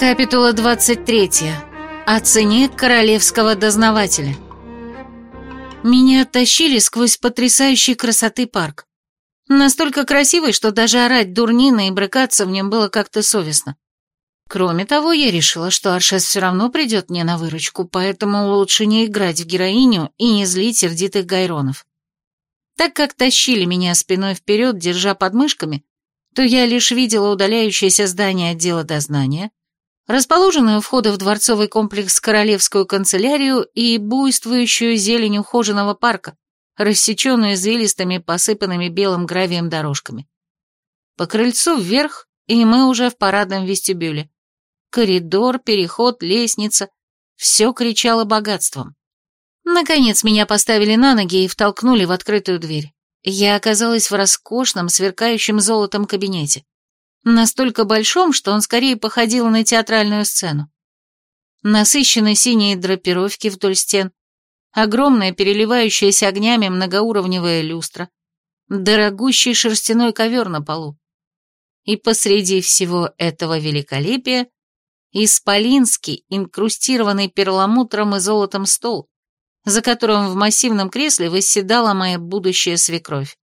Капитула 23. О цене королевского дознавателя. Меня оттащили сквозь потрясающей красоты парк. Настолько красивый, что даже орать дурнина и брыкаться в нем было как-то совестно. Кроме того, я решила, что Аршес все равно придет мне на выручку, поэтому лучше не играть в героиню и не злить сердитых гайронов. Так как тащили меня спиной вперед, держа подмышками, то я лишь видела удаляющееся здание отдела дознания, расположенную у входа в дворцовый комплекс Королевскую канцелярию и буйствующую зелень ухоженного парка, рассеченную извилистыми, посыпанными белым гравием дорожками. По крыльцу вверх, и мы уже в парадном вестибюле. Коридор, переход, лестница — все кричало богатством. Наконец меня поставили на ноги и втолкнули в открытую дверь. Я оказалась в роскошном, сверкающем золотом кабинете. Настолько большом, что он скорее походил на театральную сцену. Насыщенные синие драпировки вдоль стен, огромная переливающаяся огнями многоуровневая люстра, дорогущий шерстяной ковер на полу. И посреди всего этого великолепия исполинский, инкрустированный перламутром и золотом стол, за которым в массивном кресле восседала моя будущая свекровь.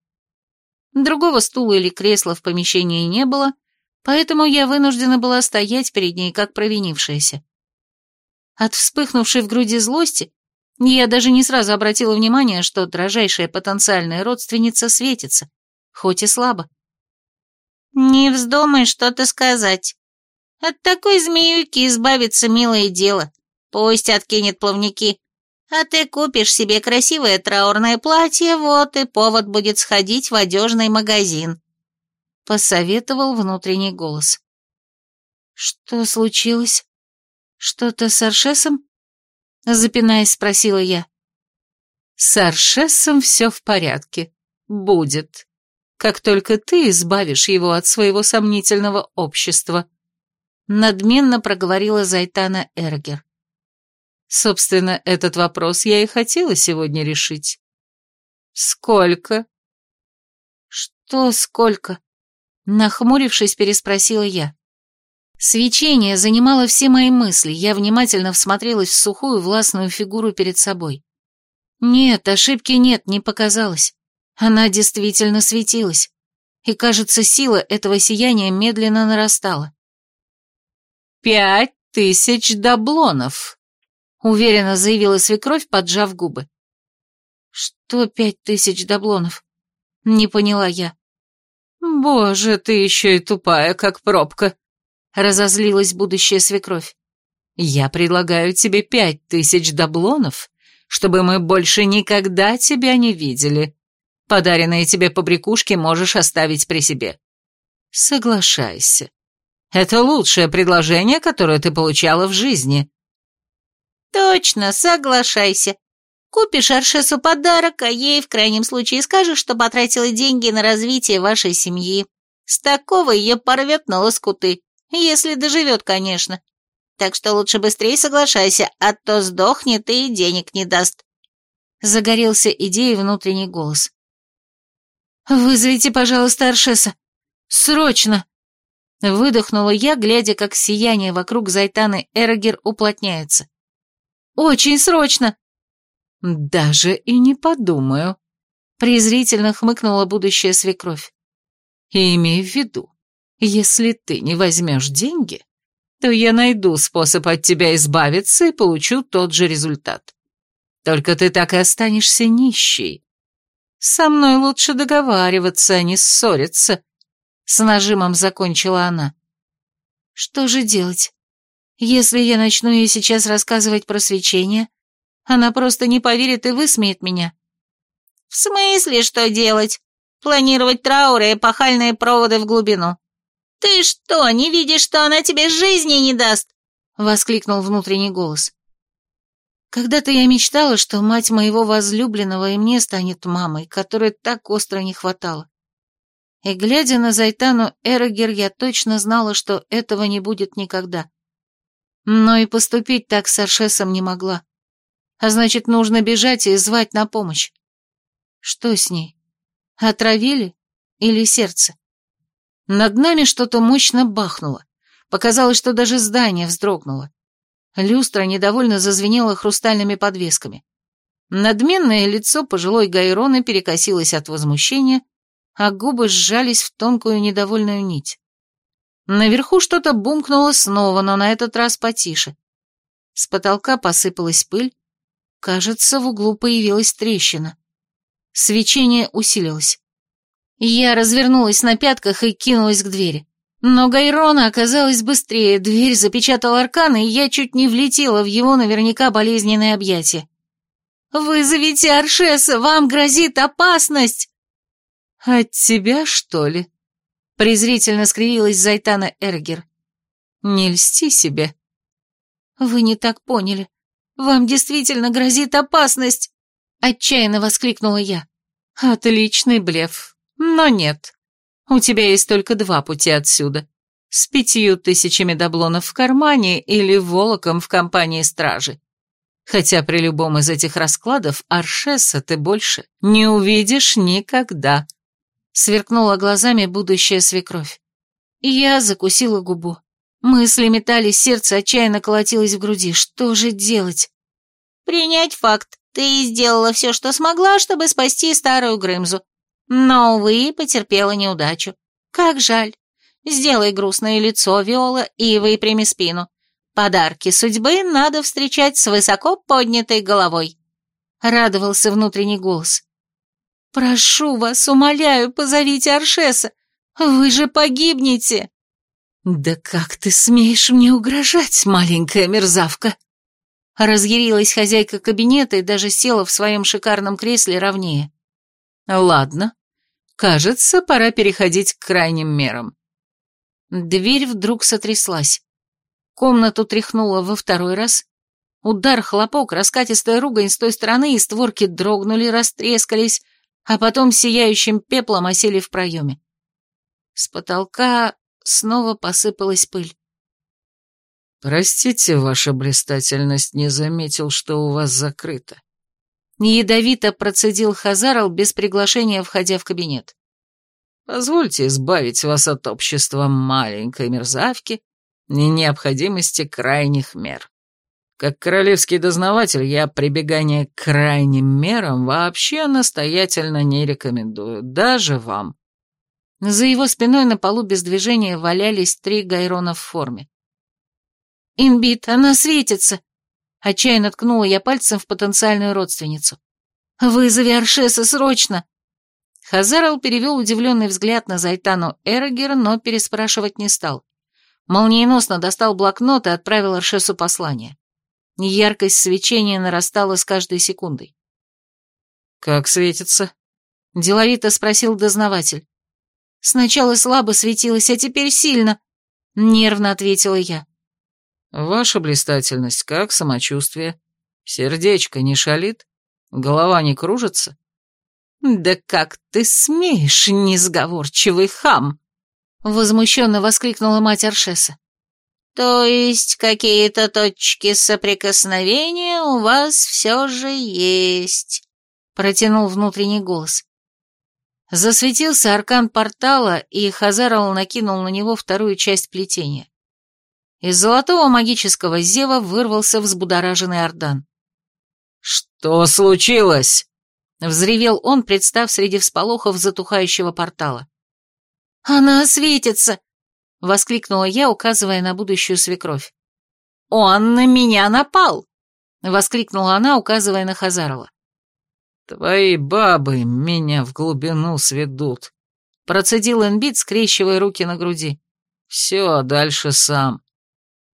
Другого стула или кресла в помещении не было, поэтому я вынуждена была стоять перед ней, как провинившаяся. От вспыхнувшей в груди злости я даже не сразу обратила внимание, что дрожайшая потенциальная родственница светится, хоть и слабо. «Не вздумай что-то сказать. От такой змеюки избавиться милое дело. Пусть откинет плавники. А ты купишь себе красивое траурное платье, вот и повод будет сходить в одежный магазин», — посоветовал внутренний голос. «Что случилось? Что-то с Аршесом?» Запинаясь, спросила я. «С Аршесом все в порядке. Будет. Как только ты избавишь его от своего сомнительного общества», надменно проговорила Зайтана Эргер. Собственно, этот вопрос я и хотела сегодня решить. Сколько? Что сколько? Нахмурившись, переспросила я. Свечение занимало все мои мысли, я внимательно всмотрелась в сухую властную фигуру перед собой. Нет, ошибки нет, не показалось. Она действительно светилась. И, кажется, сила этого сияния медленно нарастала. «Пять тысяч даблонов», — уверенно заявила свекровь, поджав губы. «Что пять тысяч даблонов?» — не поняла я. «Боже, ты еще и тупая, как пробка», разозлилась будущая свекровь. «Я предлагаю тебе пять тысяч даблонов, чтобы мы больше никогда тебя не видели. Подаренные тебе побрякушки можешь оставить при себе. Соглашайся. Это лучшее предложение, которое ты получала в жизни». «Точно, соглашайся. Купишь Аршесу подарок, а ей в крайнем случае скажешь, что потратила деньги на развитие вашей семьи. С такого ее порвет на лоскуты. Если доживет, конечно. Так что лучше быстрее соглашайся, а то сдохнет и денег не даст. Загорелся идеей внутренний голос. «Вызовите, пожалуйста, Аршеса. Срочно!» Выдохнула я, глядя, как сияние вокруг Зайтаны Эрогер уплотняется. «Очень срочно!» «Даже и не подумаю», — презрительно хмыкнула будущая свекровь. «Имей в виду, если ты не возьмешь деньги, то я найду способ от тебя избавиться и получу тот же результат. Только ты так и останешься нищей. Со мной лучше договариваться, а не ссориться. С нажимом закончила она. Что же делать? Если я начну ей сейчас рассказывать про свечение, она просто не поверит и высмеет меня. В смысле, что делать? Планировать трауры и пахальные проводы в глубину. «Ты что, не видишь, что она тебе жизни не даст?» — воскликнул внутренний голос. Когда-то я мечтала, что мать моего возлюбленного и мне станет мамой, которой так остро не хватало. И, глядя на Зайтану Эрогер, я точно знала, что этого не будет никогда. Но и поступить так с Аршесом не могла. А значит, нужно бежать и звать на помощь. Что с ней? Отравили? Или сердце? Над нами что-то мощно бахнуло. Показалось, что даже здание вздрогнуло. Люстра недовольно зазвенела хрустальными подвесками. Надменное лицо пожилой Гайроны перекосилось от возмущения, а губы сжались в тонкую недовольную нить. Наверху что-то бумкнуло снова, но на этот раз потише. С потолка посыпалась пыль. Кажется, в углу появилась трещина. Свечение усилилось. Я развернулась на пятках и кинулась к двери. Но Гайрона оказалась быстрее, дверь запечатал аркан, и я чуть не влетела в его наверняка болезненное объятие. «Вызовите Аршеса, вам грозит опасность!» «От тебя, что ли?» презрительно скривилась Зайтана Эргер. «Не льсти себе». «Вы не так поняли. Вам действительно грозит опасность!» Отчаянно воскликнула я. «Отличный блеф. Но нет. У тебя есть только два пути отсюда. С пятью тысячами даблонов в кармане или волоком в компании стражи. Хотя при любом из этих раскладов Аршеса ты больше не увидишь никогда. Сверкнула глазами будущая свекровь. Я закусила губу. Мысли метались, сердце отчаянно колотилось в груди. Что же делать? Принять факт. Ты сделала все, что смогла, чтобы спасти старую Грымзу. Но, увы, потерпела неудачу. Как жаль. Сделай грустное лицо, Виола, и выпрями спину. Подарки судьбы надо встречать с высоко поднятой головой. Радовался внутренний голос. «Прошу вас, умоляю, позовите Аршеса. Вы же погибнете!» «Да как ты смеешь мне угрожать, маленькая мерзавка?» Разъярилась хозяйка кабинета и даже села в своем шикарном кресле ровнее. «Ладно, Кажется, пора переходить к крайним мерам. Дверь вдруг сотряслась. Комнату тряхнуло во второй раз. Удар, хлопок, раскатистая ругань с той стороны, и створки дрогнули, растрескались, а потом сияющим пеплом осели в проеме. С потолка снова посыпалась пыль. «Простите, ваша блистательность, не заметил, что у вас закрыто». Ядовито процедил Хазарл без приглашения, входя в кабинет. «Позвольте избавить вас от общества маленькой мерзавки и необходимости крайних мер. Как королевский дознаватель я прибегание к крайним мерам вообще настоятельно не рекомендую, даже вам». За его спиной на полу без движения валялись три гайрона в форме. «Инбит, она светится!» Отчаянно ткнула я пальцем в потенциальную родственницу. «Вызови Аршеса срочно!» Хазарл перевел удивленный взгляд на Зайтану Эрогер, но переспрашивать не стал. Молниеносно достал блокнот и отправил Аршесу послание. Яркость свечения нарастала с каждой секундой. «Как светится?» — деловито спросил дознаватель. «Сначала слабо светилось, а теперь сильно», — нервно ответила я. «Ваша блистательность, как самочувствие? Сердечко не шалит? Голова не кружится?» «Да как ты смеешь, несговорчивый хам!» Возмущенно воскликнула мать Аршеса. «То есть какие-то точки соприкосновения у вас все же есть?» Протянул внутренний голос. Засветился аркан портала, и Хазарал накинул на него вторую часть плетения. Из золотого магического зева вырвался взбудораженный Ордан. «Что случилось?» — взревел он, представ среди всполохов затухающего портала. «Она светится!» — воскликнула я, указывая на будущую свекровь. «Он на меня напал!» — воскликнула она, указывая на Хазарова. «Твои бабы меня в глубину сведут», — процедил Энбит, скрещивая руки на груди. «Все, а дальше сам».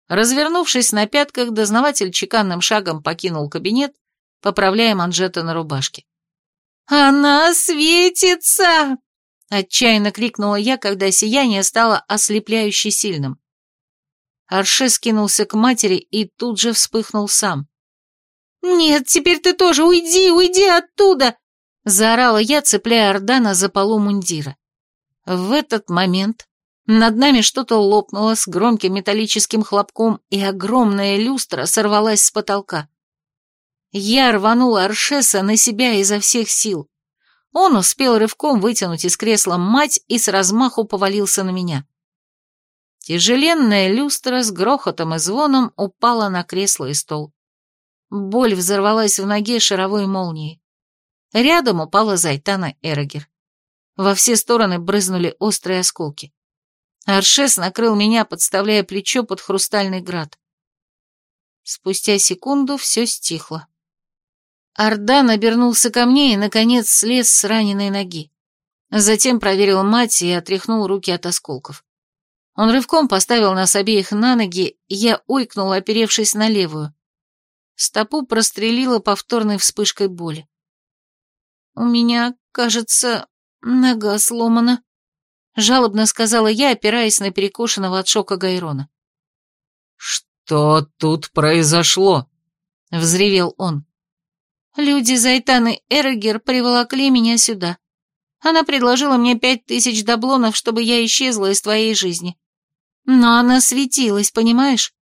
Развернувшись на пятках, дознаватель чеканным шагом покинул кабинет, поправляя манжеты на рубашке. «Она светится!» — отчаянно крикнула я, когда сияние стало ослепляюще сильным. Арше скинулся к матери и тут же вспыхнул сам. «Нет, теперь ты тоже уйди, уйди оттуда!» — заорала я, цепляя Ордана за полу мундира. В этот момент над нами что-то лопнуло с громким металлическим хлопком, и огромная люстра сорвалась с потолка. Я рванула Аршеса на себя изо всех сил. Он успел рывком вытянуть из кресла мать и с размаху повалился на меня. Тяжеленная люстра с грохотом и звоном упала на кресло и стол. Боль взорвалась в ноге шаровой молнией. Рядом упала Зайтана Эрогер. Во все стороны брызнули острые осколки. Аршес накрыл меня, подставляя плечо под хрустальный град. Спустя секунду все стихло. Ардан обернулся ко мне и, наконец, слез с раненой ноги. Затем проверил мать и отряхнул руки от осколков. Он рывком поставил нас обеих на ноги, и я ойкнула, оперевшись на левую. Стопу прострелила повторной вспышкой боли. «У меня, кажется, нога сломана», — жалобно сказала я, опираясь на перекошенного от шока Гайрона. «Что тут произошло?» — взревел он. «Люди Зайтаны Эргер приволокли меня сюда. Она предложила мне пять тысяч даблонов, чтобы я исчезла из твоей жизни. Но она светилась, понимаешь?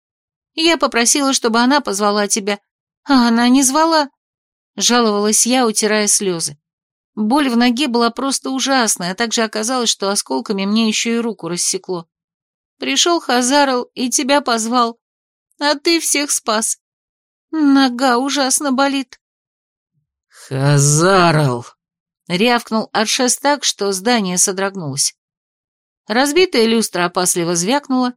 Я попросила, чтобы она позвала тебя, а она не звала. Жаловалась я, утирая слезы. Боль в ноге была просто ужасная, а также оказалось, что осколками мне еще и руку рассекло. Пришел Хазарл и тебя позвал, а ты всех спас. Нога ужасно болит. Хазарл! Рявкнул Аршес так, что здание содрогнулось. Разбитая люстра опасливо звякнула,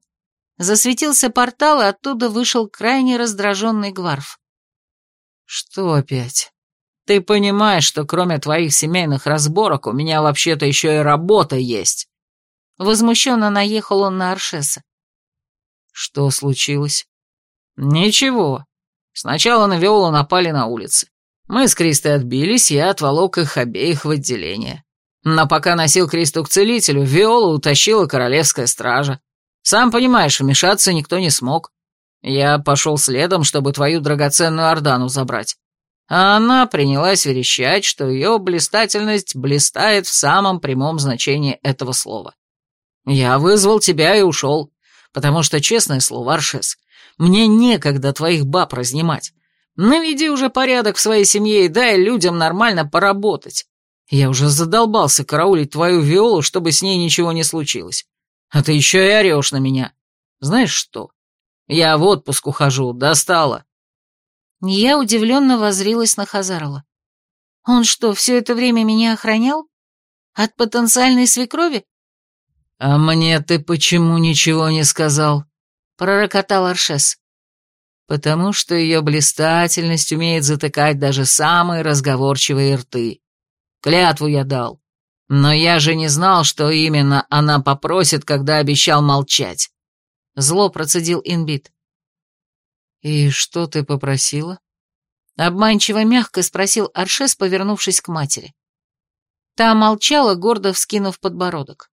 засветился портал, и оттуда вышел крайне раздраженный Гварф. «Что опять? Ты понимаешь, что кроме твоих семейных разборок у меня вообще-то еще и работа есть?» Возмущенно наехал он на Аршеса. «Что случилось?» «Ничего. Сначала на Виолу напали на улице. Мы с Кристой отбились, я отволок их обеих в отделение. Но пока носил Кристу к целителю, Виолу утащила королевская стража. Сам понимаешь, вмешаться никто не смог. Я пошел следом, чтобы твою драгоценную Ордану забрать. А она принялась верещать, что ее блистательность блистает в самом прямом значении этого слова. Я вызвал тебя и ушел, потому что, честное слово, Аршес, мне некогда твоих баб разнимать. Наведи уже порядок в своей семье и дай людям нормально поработать. Я уже задолбался караулить твою Виолу, чтобы с ней ничего не случилось. А ты еще и орешь на меня. Знаешь что? Я в отпуск ухожу, достала». Я удивленно возрилась на Хазарова. «Он что, все это время меня охранял? От потенциальной свекрови?» «А мне ты почему ничего не сказал?» — пророкотал Аршес. «Потому что ее блистательность умеет затыкать даже самые разговорчивые рты. Клятву я дал. Но я же не знал, что именно она попросит, когда обещал молчать. Зло процедил Инбит. «И что ты попросила?» Обманчиво мягко спросил Аршес, повернувшись к матери. Та молчала, гордо вскинув подбородок.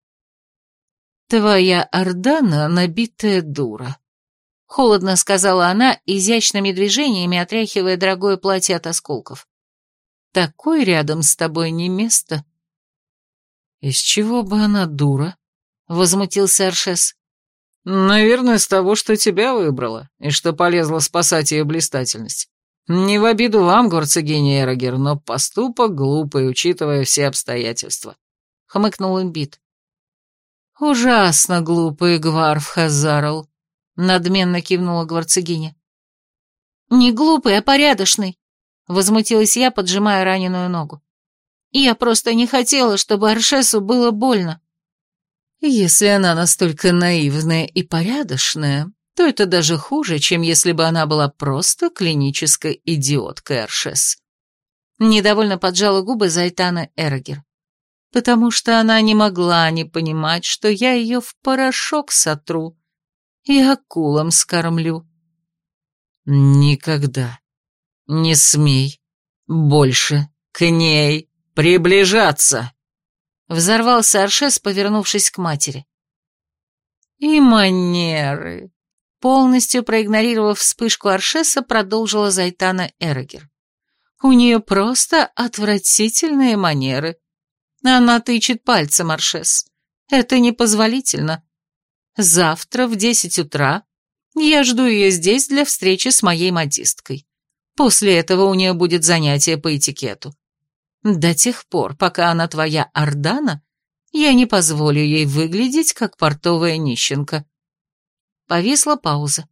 «Твоя Ордана набитая дура», — холодно сказала она, изящными движениями отряхивая дорогое платье от осколков. Такой рядом с тобой не место. Из чего бы она дура? Возмутился Аршес. Наверное, с того, что тебя выбрала, и что полезла спасать ее блистательность. Не в обиду вам, горцегиня Эрогер, но поступок глупый, учитывая все обстоятельства. Хмыкнул имбит. Ужасно глупый Гварф Хазарл, надменно кивнула гварцегиня. Не глупый, а порядочный, Возмутилась я, поджимая раненую ногу. Я просто не хотела, чтобы Аршесу было больно. Если она настолько наивная и порядочная, то это даже хуже, чем если бы она была просто клинической идиоткой Аршес. Недовольно поджала губы Зайтана Эргер. Потому что она не могла не понимать, что я ее в порошок сотру и акулам скормлю. Никогда «Не смей больше к ней приближаться!» Взорвался Аршес, повернувшись к матери. «И манеры!» Полностью проигнорировав вспышку Аршеса, продолжила Зайтана Эрогер. «У нее просто отвратительные манеры. Она тычет пальцем, Аршес. Это непозволительно. Завтра в десять утра я жду ее здесь для встречи с моей модисткой. После этого у нее будет занятие по этикету. До тех пор, пока она твоя Ордана, я не позволю ей выглядеть, как портовая нищенка. Повисла пауза.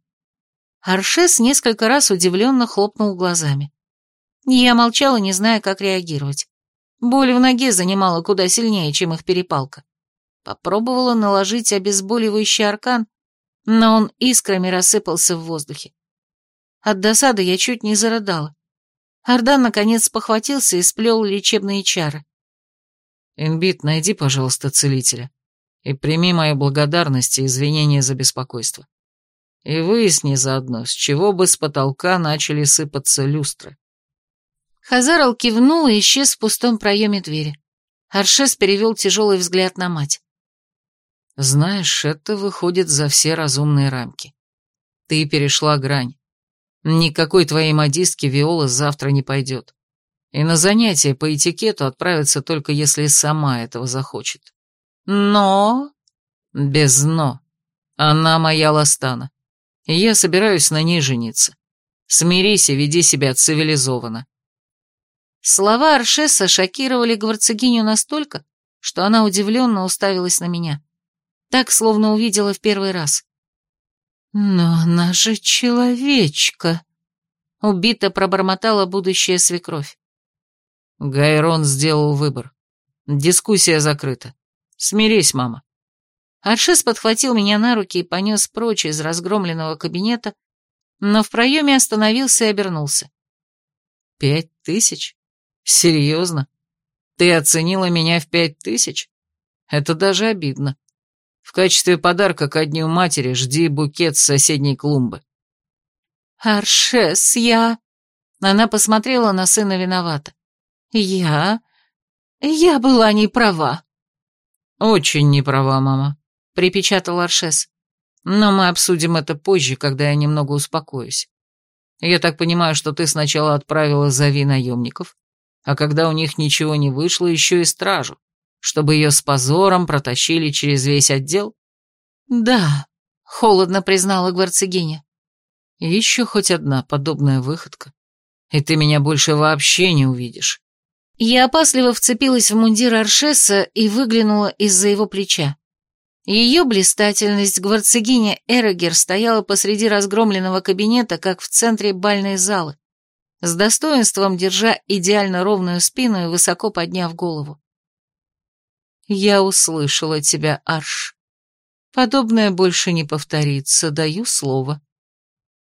Аршес несколько раз удивленно хлопнул глазами. Я молчала, не зная, как реагировать. Боль в ноге занимала куда сильнее, чем их перепалка. Попробовала наложить обезболивающий аркан, но он искрами рассыпался в воздухе. От досады я чуть не зарыдала. Ардан наконец похватился и сплел лечебные чары. «Инбит, найди, пожалуйста, целителя и прими мою благодарность и извинения за беспокойство. И выясни заодно, с чего бы с потолка начали сыпаться люстры». Хазарл кивнул и исчез в пустом проеме двери. Аршес перевел тяжелый взгляд на мать. «Знаешь, это выходит за все разумные рамки. Ты перешла грань. Никакой твоей модистки Виола завтра не пойдет. И на занятия по этикету отправится только если сама этого захочет. Но... Без «но». Она моя ластана. Я собираюсь на ней жениться. Смирись и веди себя цивилизованно. Слова Аршеса шокировали гварцегиню настолько, что она удивленно уставилась на меня. Так, словно увидела в первый раз. «Но она же человечка!» Убито пробормотала будущая свекровь. Гайрон сделал выбор. Дискуссия закрыта. Смирись, мама. Аршес подхватил меня на руки и понес прочь из разгромленного кабинета, но в проеме остановился и обернулся. «Пять тысяч? Серьезно? Ты оценила меня в пять тысяч? Это даже обидно. В качестве подарка ко дню матери жди букет с соседней клумбы. Аршес, я... Она посмотрела на сына виновата. Я... Я была не права. Очень не права, мама, припечатал Аршес. Но мы обсудим это позже, когда я немного успокоюсь. Я так понимаю, что ты сначала отправила Зави наемников, а когда у них ничего не вышло, еще и стражу чтобы ее с позором протащили через весь отдел? Да, холодно признала гварцегиня. Еще хоть одна подобная выходка, и ты меня больше вообще не увидишь. Я опасливо вцепилась в мундир Аршеса и выглянула из-за его плеча. Ее блистательность гварцегиня Эрогер стояла посреди разгромленного кабинета, как в центре бальной залы, с достоинством держа идеально ровную спину и высоко подняв голову. Я услышала тебя, Арш. Подобное больше не повторится, даю слово.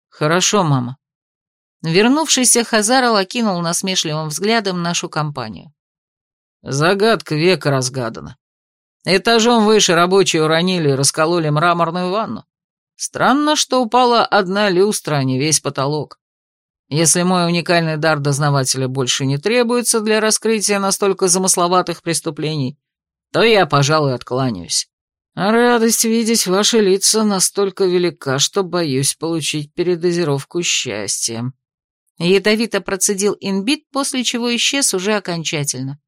Хорошо, мама. Вернувшийся Хазарал окинул насмешливым взглядом нашу компанию. Загадка века разгадана. Этажом выше рабочие уронили и раскололи мраморную ванну. Странно, что упала одна люстра, а не весь потолок. Если мой уникальный дар дознавателя больше не требуется для раскрытия настолько замысловатых преступлений, то я, пожалуй, откланяюсь. А радость видеть ваши лица настолько велика, что боюсь получить передозировку счастья. Ядовито процедил инбит, после чего исчез уже окончательно.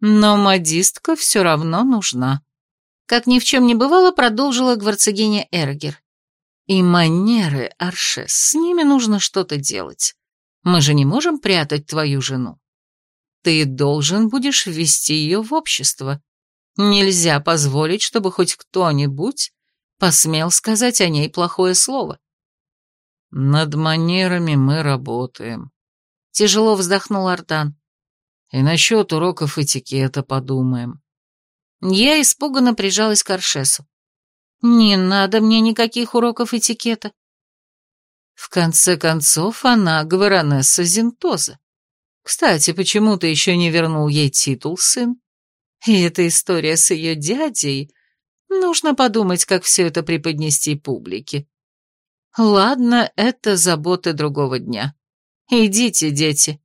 Но модистка все равно нужна. Как ни в чем не бывало, продолжила гварцегиня Эргер. И манеры, Аршес, с ними нужно что-то делать. Мы же не можем прятать твою жену ты должен будешь ввести ее в общество. Нельзя позволить, чтобы хоть кто-нибудь посмел сказать о ней плохое слово. Над манерами мы работаем. Тяжело вздохнул Артан. И насчет уроков этикета подумаем. Я испуганно прижалась к Аршесу. Не надо мне никаких уроков этикета. В конце концов, она Гваронесса Зинтоза. Кстати, почему ты еще не вернул ей титул, сын? И эта история с ее дядей... Нужно подумать, как все это преподнести публике. Ладно, это заботы другого дня. Идите, дети.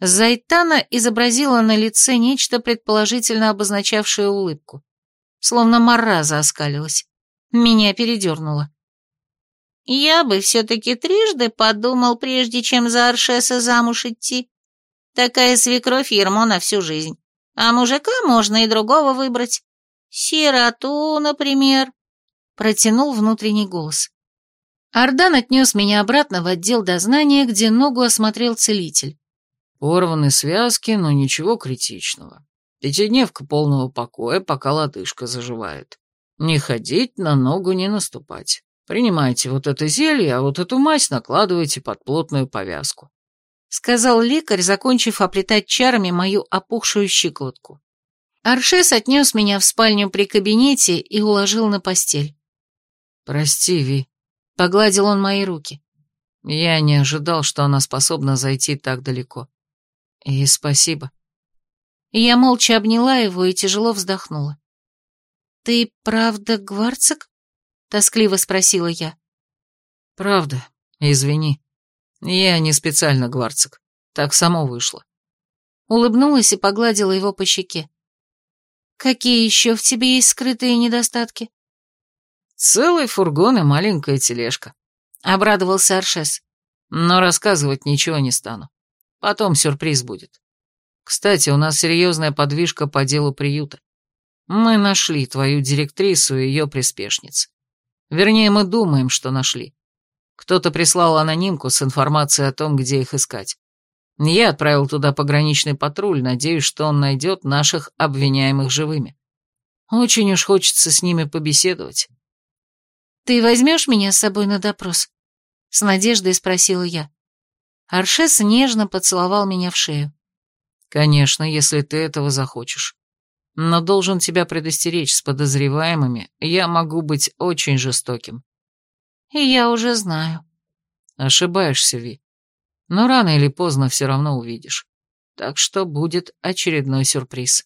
Зайтана изобразила на лице нечто предположительно обозначавшее улыбку. Словно мараза оскалилась. Меня передернуло. Я бы все-таки трижды подумал, прежде чем за Аршеса замуж идти. Такая свекровь ермо на всю жизнь. А мужика можно и другого выбрать. Сироту, например. Протянул внутренний голос. Ардан отнес меня обратно в отдел дознания, где ногу осмотрел целитель. Порваны связки, но ничего критичного. Пятидневка полного покоя, пока лодыжка заживает. Не ходить, на ногу не наступать. Принимайте вот это зелье, а вот эту мазь накладывайте под плотную повязку. Сказал лекарь, закончив оплетать чарами мою опухшую щекотку. Аршес отнес меня в спальню при кабинете и уложил на постель. «Прости, Ви», — погладил он мои руки. «Я не ожидал, что она способна зайти так далеко. И спасибо». Я молча обняла его и тяжело вздохнула. «Ты правда гварцик?» — тоскливо спросила я. «Правда, извини. Я не специально гварцик. Так само вышло». Улыбнулась и погладила его по щеке. «Какие еще в тебе есть скрытые недостатки?» «Целый фургон и маленькая тележка», — обрадовался Аршес. «Но рассказывать ничего не стану. Потом сюрприз будет. Кстати, у нас серьезная подвижка по делу приюта. Мы нашли твою директрису и ее приспешниц. Вернее, мы думаем, что нашли. Кто-то прислал анонимку с информацией о том, где их искать. Я отправил туда пограничный патруль, надеюсь, что он найдет наших обвиняемых живыми. Очень уж хочется с ними побеседовать. «Ты возьмешь меня с собой на допрос?» С надеждой спросила я. Аршес нежно поцеловал меня в шею. «Конечно, если ты этого захочешь но должен тебя предостеречь с подозреваемыми, я могу быть очень жестоким. И я уже знаю. Ошибаешься, Ви. Но рано или поздно все равно увидишь. Так что будет очередной сюрприз.